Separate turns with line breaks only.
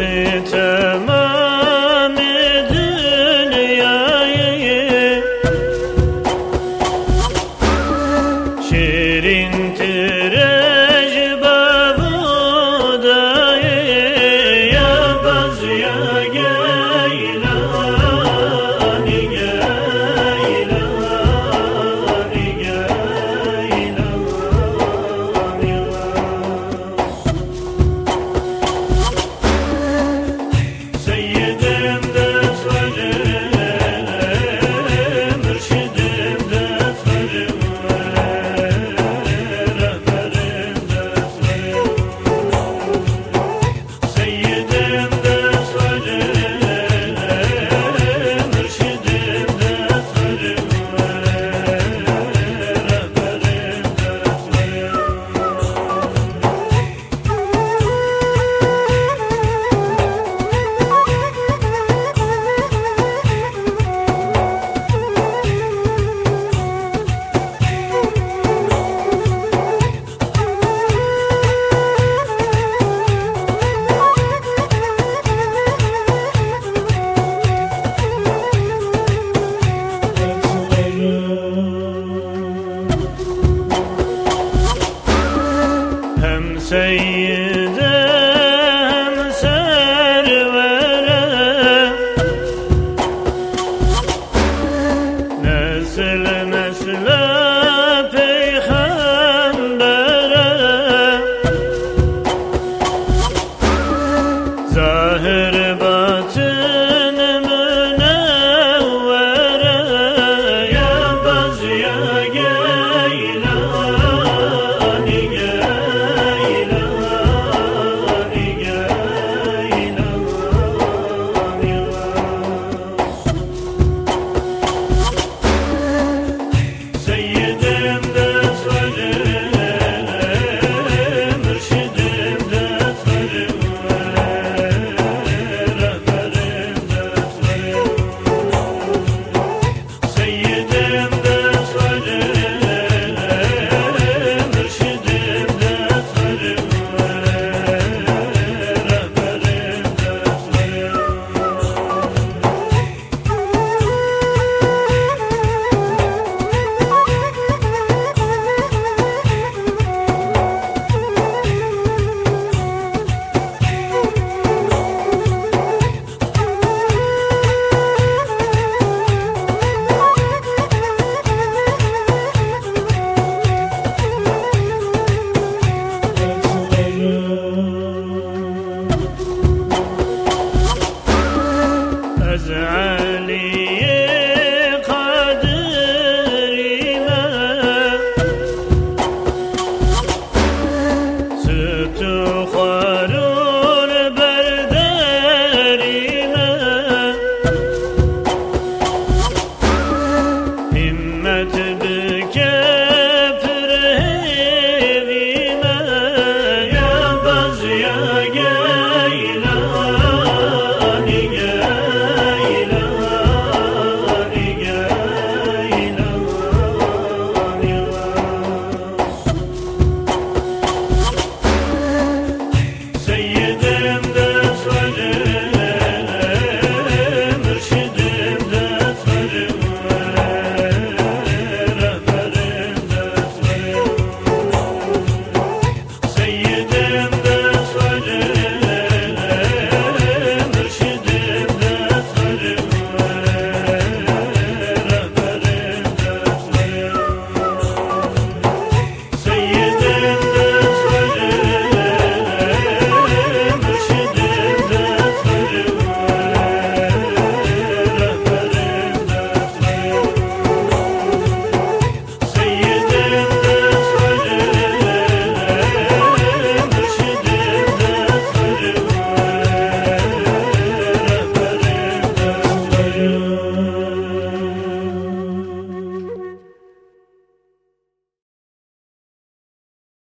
sit